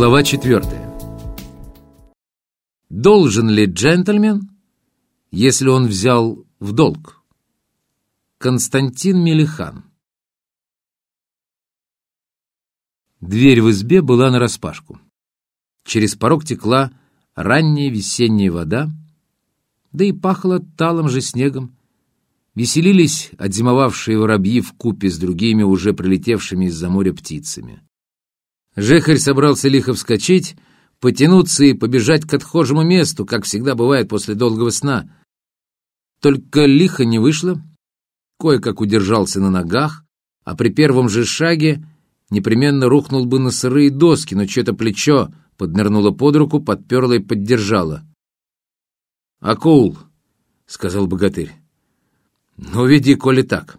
Глава четвертая. Должен ли джентльмен, если он взял в долг? Константин Мелихан. Дверь в избе была нараспашку. Через порог текла ранняя весенняя вода, да и пахло талым же снегом. Веселились отзимовавшие воробьи в купе с другими уже прилетевшими из-за моря птицами. Жехарь собрался лихо вскочить, потянуться и побежать к отхожему месту, как всегда бывает после долгого сна. Только лихо не вышло, кое-как удержался на ногах, а при первом же шаге непременно рухнул бы на сырые доски, но чье-то плечо поднырнуло под руку, подперло и поддержало. «Акул!» — сказал богатырь. «Ну, веди, коли так».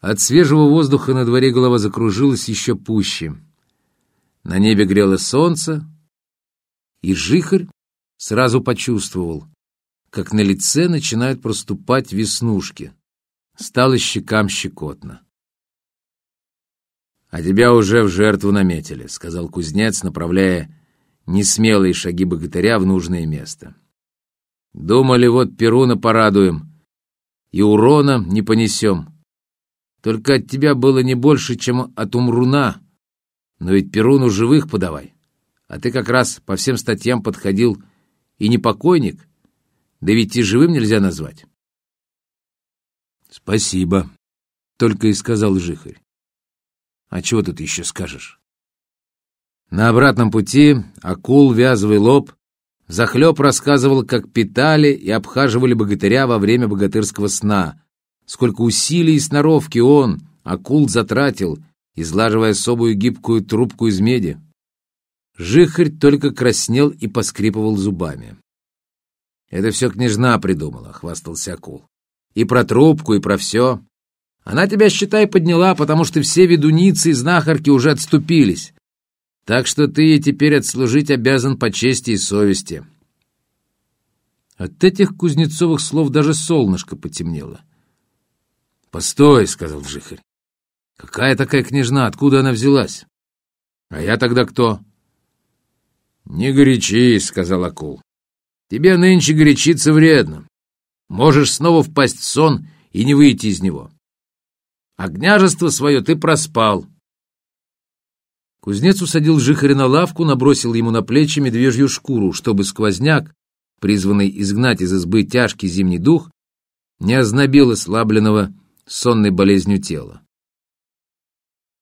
От свежего воздуха на дворе голова закружилась еще пуще. На небе грело солнце, и жихарь сразу почувствовал, как на лице начинают проступать веснушки. Стало щекам щекотно. «А тебя уже в жертву наметили», — сказал кузнец, направляя несмелые шаги богатыря в нужное место. «Думали, вот Перуна порадуем, и урона не понесем. Только от тебя было не больше, чем от Умруна, но ведь Перуну живых подавай. А ты как раз по всем статьям подходил и не покойник, да ведь и живым нельзя назвать». «Спасибо», — только и сказал Жихарь. А чего тут еще скажешь? На обратном пути акул, вязовый лоб, захлеб рассказывал, как питали и обхаживали богатыря во время богатырского сна, сколько усилий и сноровки он, акул, затратил, излаживая особую гибкую трубку из меди. Жихарь только краснел и поскрипывал зубами. «Это все княжна придумала», — хвастался акул. «И про трубку, и про все. Она тебя, считай, подняла, потому что все ведуницы и знахарки уже отступились. Так что ты ей теперь отслужить обязан по чести и совести. От этих кузнецовых слов даже солнышко потемнело. «Постой», — сказал Жихарь. «Какая такая княжна? Откуда она взялась? А я тогда кто?» «Не горячись», — сказал акул. «Тебе нынче горячиться вредно. Можешь снова впасть в сон и не выйти из него а княжество свое ты проспал. Кузнец усадил жихаря на лавку, набросил ему на плечи медвежью шкуру, чтобы сквозняк, призванный изгнать из избы тяжкий зимний дух, не ознобил ослабленного сонной болезнью тела.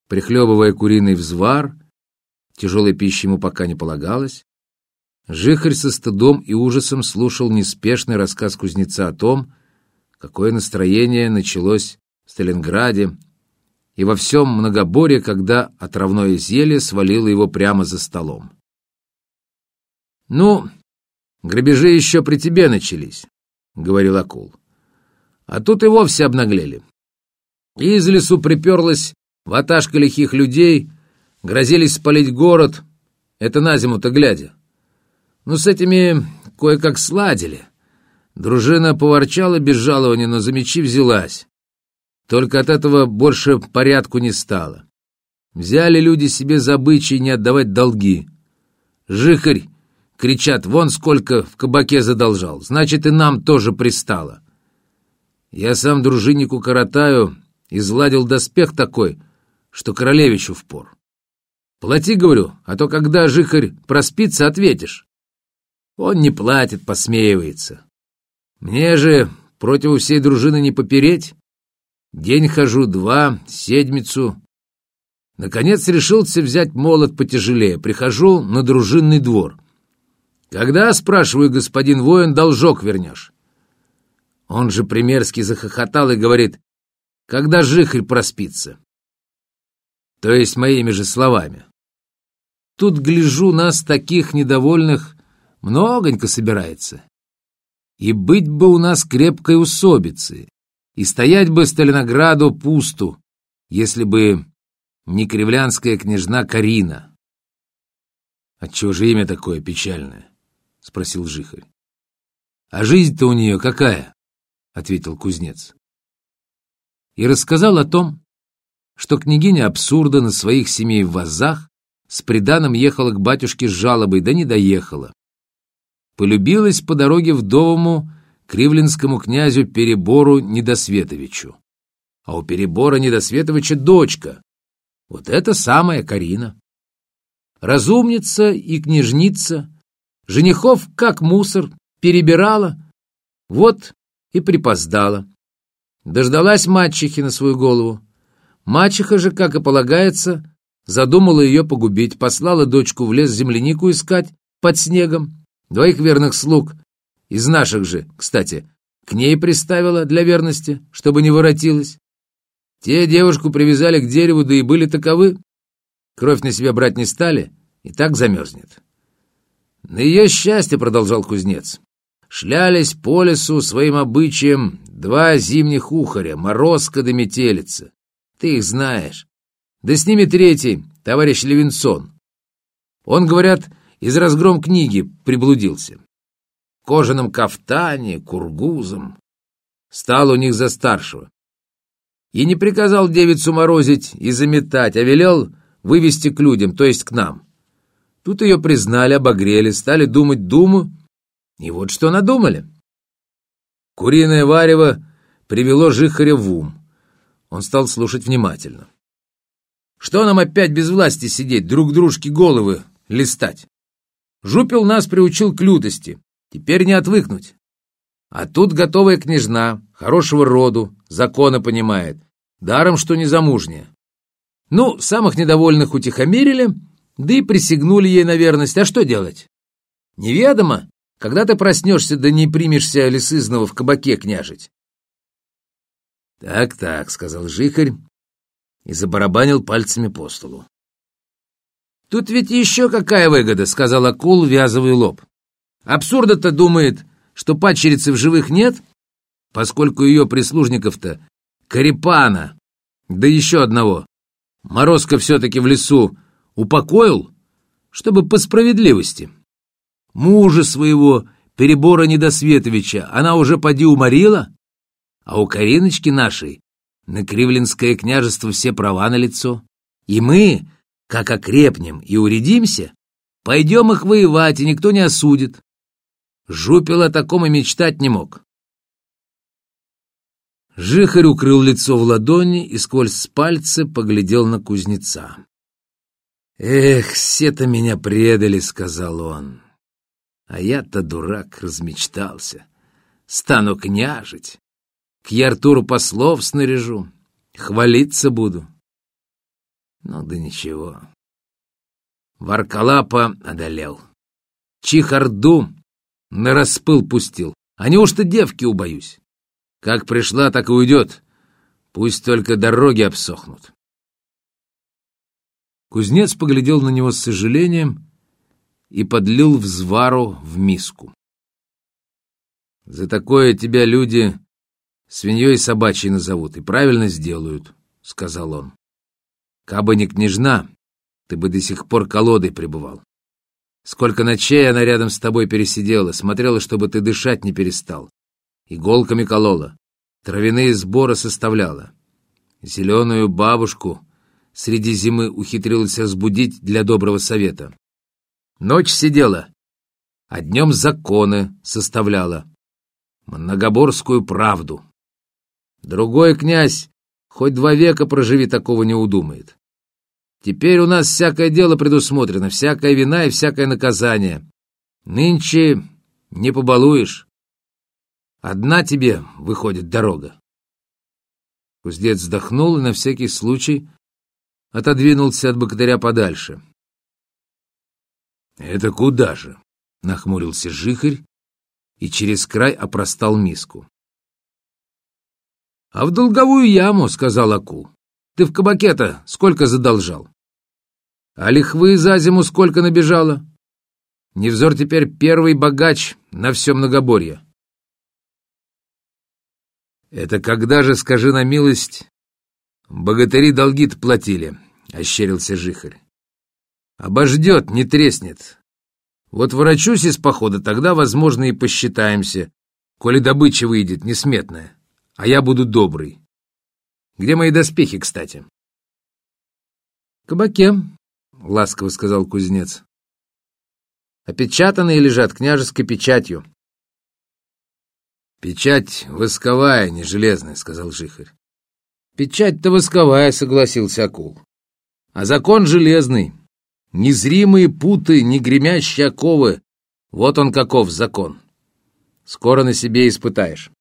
Прихлебывая куриный взвар, тяжелой пищи ему пока не полагалось, Жихарь со стыдом и ужасом слушал неспешный рассказ кузнеца о том, какое настроение началось в Сталинграде и во всем многоборе, когда отравное зелье свалило его прямо за столом. «Ну, грабежи еще при тебе начались», — говорил акул. «А тут и вовсе обнаглели. Из лесу приперлась ваташка лихих людей, грозились спалить город, это на зиму-то глядя. Ну, с этими кое-как сладили». Дружина поворчала без жалования, но за мечи взялась. Только от этого больше порядку не стало. Взяли люди себе за обычай не отдавать долги. «Жихарь!» — кричат, «вон сколько в кабаке задолжал, значит, и нам тоже пристало». Я сам дружиннику коротаю, изладил доспех такой, что королевичу впор. Плати, говорю, а то когда жихарь проспится, ответишь. Он не платит, посмеивается. Мне же против всей дружины не попереть. День хожу, два, седмицу. Наконец решился взять молот потяжелее. Прихожу на дружинный двор. Когда, спрашиваю, господин воин, должок вернешь? Он же примерски захохотал и говорит, когда жихарь проспится. То есть моими же словами. Тут, гляжу, нас таких недовольных многонько собирается. И быть бы у нас крепкой усобицы, и стоять бы Сталинограду пусту, если бы не кривлянская княжна Карина. «Отчего же имя такое печальное?» — спросил Жихарь. «А жизнь-то у нее какая?» — ответил кузнец. И рассказал о том, что княгиня абсурда на своих семей в вазах с приданым ехала к батюшке с жалобой, да не доехала. Полюбилась по дороге вдовому кривлинскому князю Перебору Недосветовичу. А у Перебора Недосветовича дочка. Вот это самая Карина. Разумница и княжница, женихов как мусор, перебирала, вот и припоздала. Дождалась мачехи на свою голову. Мачеха же, как и полагается, задумала ее погубить, послала дочку в лес землянику искать под снегом, двоих верных слуг, из наших же, кстати, к ней приставила для верности, чтобы не воротилась. Те девушку привязали к дереву, да и были таковы. Кровь на себя брать не стали, и так замерзнет. На ее счастье, продолжал кузнец, шлялись по лесу своим обычаем два зимних ухаря, морозка да метелица. Ты их знаешь. Да с ними третий, товарищ Левинсон. Он, говорят, из разгром книги приблудился. В кожаном кафтане, кургузом. Стал у них за старшего. И не приказал девицу морозить и заметать, а велел вывести к людям, то есть к нам. Тут ее признали, обогрели, стали думать думу, и вот что надумали. Куриное варево привело Жихаря в ум. Он стал слушать внимательно. Что нам опять без власти сидеть, друг дружке головы листать? Жупил нас приучил к лютости, теперь не отвыкнуть. А тут готовая княжна, хорошего роду, закона понимает, даром, что не замужняя. Ну, самых недовольных утихомирили, да и присягнули ей на верность. А что делать? Неведомо, когда ты проснешься, да не примешься лисызного в кабаке княжить. «Так-так», — сказал Жихарь и забарабанил пальцами по столу. «Тут ведь еще какая выгода», — сказал акул, вязывая лоб. «Абсурда-то думает, что падчерицы в живых нет, поскольку ее прислужников-то Карипана, да еще одного. Морозко все-таки в лесу упокоил, чтобы по справедливости. Мужа своего, Перебора Недосветовича, она уже поди уморила, а у Кариночки нашей на Кривлинское княжество все права на лицо. И мы, как окрепнем и уредимся, пойдем их воевать, и никто не осудит. Жупил о таком и мечтать не мог. Жихарь укрыл лицо в ладони и сквозь пальцы поглядел на кузнеца. «Эх, все-то меня предали», — сказал он. «А я-то, дурак, размечтался. Стану княжить, к Яртуру послов снаряжу, хвалиться буду». Ну да ничего. Варкалапа одолел. Чихарду на распыл пустил. А неужто девки убоюсь? Как пришла, так и уйдет. Пусть только дороги обсохнут. Кузнец поглядел на него с сожалением и подлил взвару в миску. «За такое тебя люди свиньей собачьей назовут и правильно сделают», — сказал он. «Кабы не княжна, ты бы до сих пор колодой пребывал. Сколько ночей она рядом с тобой пересидела, смотрела, чтобы ты дышать не перестал. Иголками колола, травяные сборы составляла. Зеленую бабушку среди зимы ухитрилась разбудить для доброго совета. Ночь сидела, а днем законы составляла. Многоборскую правду. Другой князь хоть два века проживи, такого не удумает. Теперь у нас всякое дело предусмотрено, всякая вина и всякое наказание. Нынче не побалуешь. Одна тебе выходит дорога. Кузнец вздохнул и на всякий случай отодвинулся от богатыря подальше. «Это куда же?» — нахмурился жихарь и через край опростал миску. «А в долговую яму», — сказал акул. «Ты в кабаке-то сколько задолжал?» «А лихвы за зиму сколько набежало?» «Невзор теперь первый богач на все многоборье». «Это когда же, скажи на милость, богатыри долги-то платили?» — ощерился жихарь. «Обождет, не треснет. Вот ворочусь из похода, тогда, возможно, и посчитаемся, коли добыча выйдет несметная, а я буду добрый. Где мои доспехи, кстати?» «В кабаке», — ласково сказал кузнец. Опечатанные лежат княжеской печатью. Печать восковая, не железная, сказал Жихарь. Печать-то восковая, согласился акул. А закон железный. Незримые путы, не гремящие оковы. Вот он каков закон. Скоро на себе испытаешь.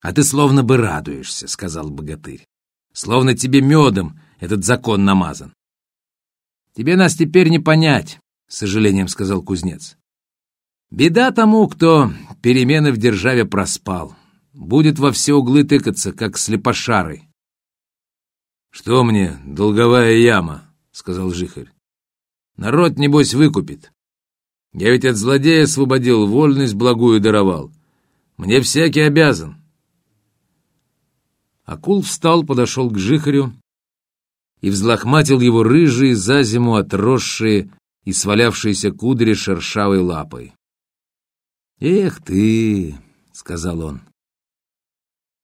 А ты словно бы радуешься, сказал богатырь. Словно тебе медом этот закон намазан. Тебе нас теперь не понять, с сожалением сказал кузнец. Беда тому, кто перемены в державе проспал. Будет во все углы тыкаться, как слепошарый. «Что мне, долговая яма?» — сказал Жихарь. «Народ, небось, выкупит. Я ведь от злодея освободил, вольность благую даровал. Мне всякий обязан». Акул встал, подошел к Жихарю и взлохматил его рыжие, за зиму отросшие и свалявшиеся кудри шершавой лапой. «Эх ты!» — сказал он.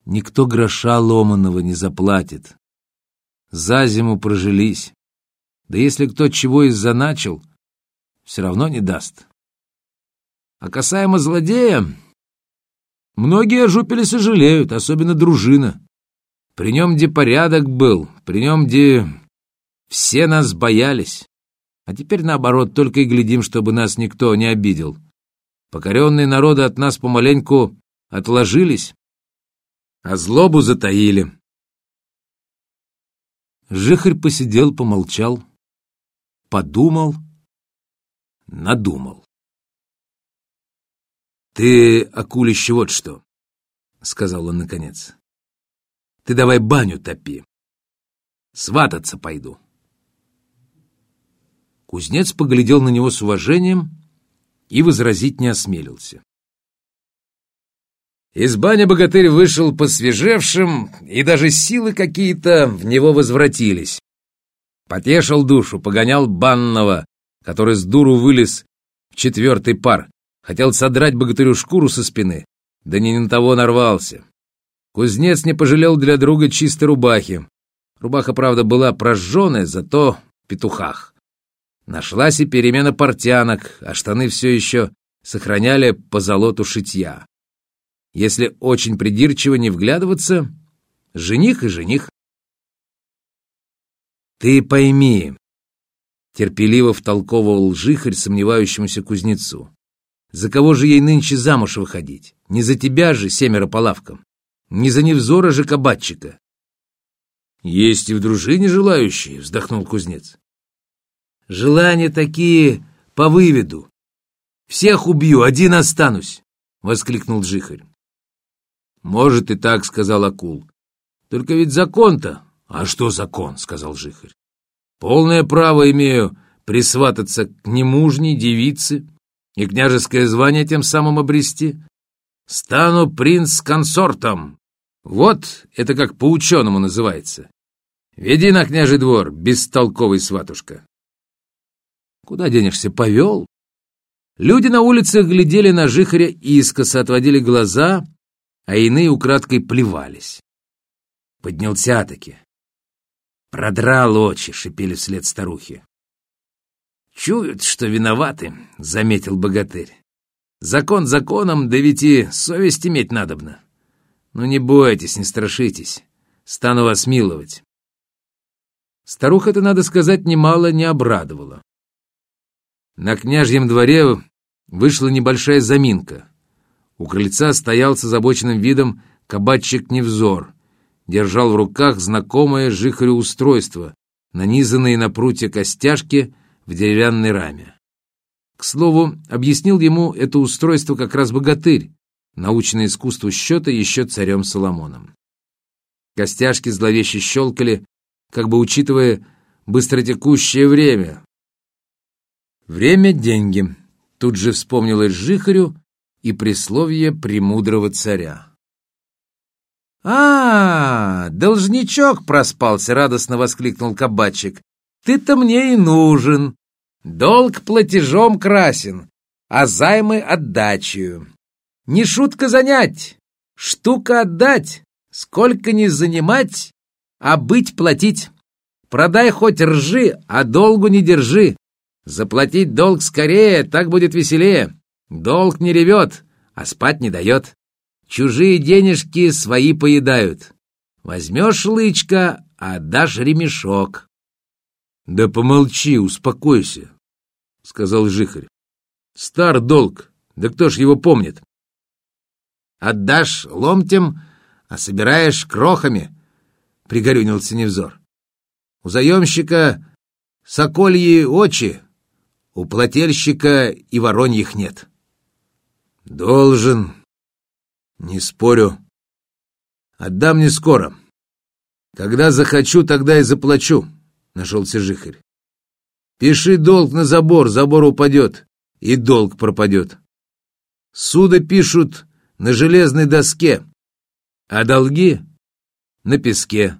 «Никто гроша ломаного не заплатит. За зиму прожились. Да если кто чего и заначил, все равно не даст. А касаемо злодея, многие ожупились и жалеют, особенно дружина. При нем где порядок был, при нем где все нас боялись. А теперь, наоборот, только и глядим, чтобы нас никто не обидел. Покоренные народы от нас помаленьку отложились, а злобу затаили. Жихарь посидел, помолчал, подумал, надумал. «Ты, акулище, вот что!» — сказал он наконец. «Ты давай баню топи. Свататься пойду». Кузнец поглядел на него с уважением и возразить не осмелился. Из бани богатырь вышел посвежевшим, и даже силы какие-то в него возвратились. Потешил душу, погонял банного, который с дуру вылез в четвертый пар, хотел содрать богатырю шкуру со спины, да не на того нарвался. Кузнец не пожалел для друга чистой рубахи. Рубаха, правда, была прожженная, зато в петухах. Нашлась и перемена портянок, а штаны все еще сохраняли по золоту шитья. Если очень придирчиво не вглядываться, жених и жених. «Ты пойми», — терпеливо втолковывал жихарь сомневающемуся кузнецу, «за кого же ей нынче замуж выходить? Не за тебя же, семеро по лавкам, не за невзора же кабатчика». «Есть и в дружине желающие», — вздохнул кузнец. Желания такие по выведу. Всех убью, один останусь, — воскликнул Джихарь. Может и так, — сказал Акул. Только ведь закон-то... А что закон, — сказал Жихарь. Полное право имею присвататься к немужней девице и княжеское звание тем самым обрести. Стану принц-консортом. Вот это как по-ученому называется. Веди на княжий двор, бестолковый сватушка. Куда денешься, повел? Люди на улицах глядели на жихаря искоса, отводили глаза, а иные украдкой плевались. Поднялся-таки. Продрал очи, шипели вслед старухи. «Чуют, что виноваты», — заметил богатырь. «Закон законом, да ведь и совесть иметь надобно. Ну не бойтесь, не страшитесь, стану вас миловать». Старуха это, надо сказать, немало не обрадовала. На княжьем дворе вышла небольшая заминка. У крыльца стоял с озабоченным видом кабачик Невзор, держал в руках знакомое жихарю устройство, нанизанные на прутья костяшки в деревянной раме. К слову, объяснил ему это устройство как раз богатырь, научное искусству счета еще царем Соломоном. Костяшки зловеще щелкали, как бы учитывая быстротекущее время, Время — деньги. Тут же вспомнилось Жихарю и присловие премудрого царя. «А, должничок проспался!» — радостно воскликнул кабачик. «Ты-то мне и нужен. Долг платежом красен, а займы отдачею. Не шутка занять, штука отдать, сколько не занимать, а быть платить. продай хоть ржи, а долгу не держи. Заплатить долг скорее, так будет веселее. Долг не ревет, а спать не дает. Чужие денежки свои поедают. Возьмешь лычка, а отдашь ремешок. — Да помолчи, успокойся, — сказал Жихарь. — Стар долг, да кто ж его помнит? — Отдашь ломтем, а собираешь крохами, — пригорюнился Невзор. — У заемщика сокольи очи, у плательщика и вороньих нет. — Должен, не спорю. Отдам не скоро. Когда захочу, тогда и заплачу, — нашелся жихарь. Пиши долг на забор, забор упадет, и долг пропадет. Суда пишут на железной доске, а долги — на песке.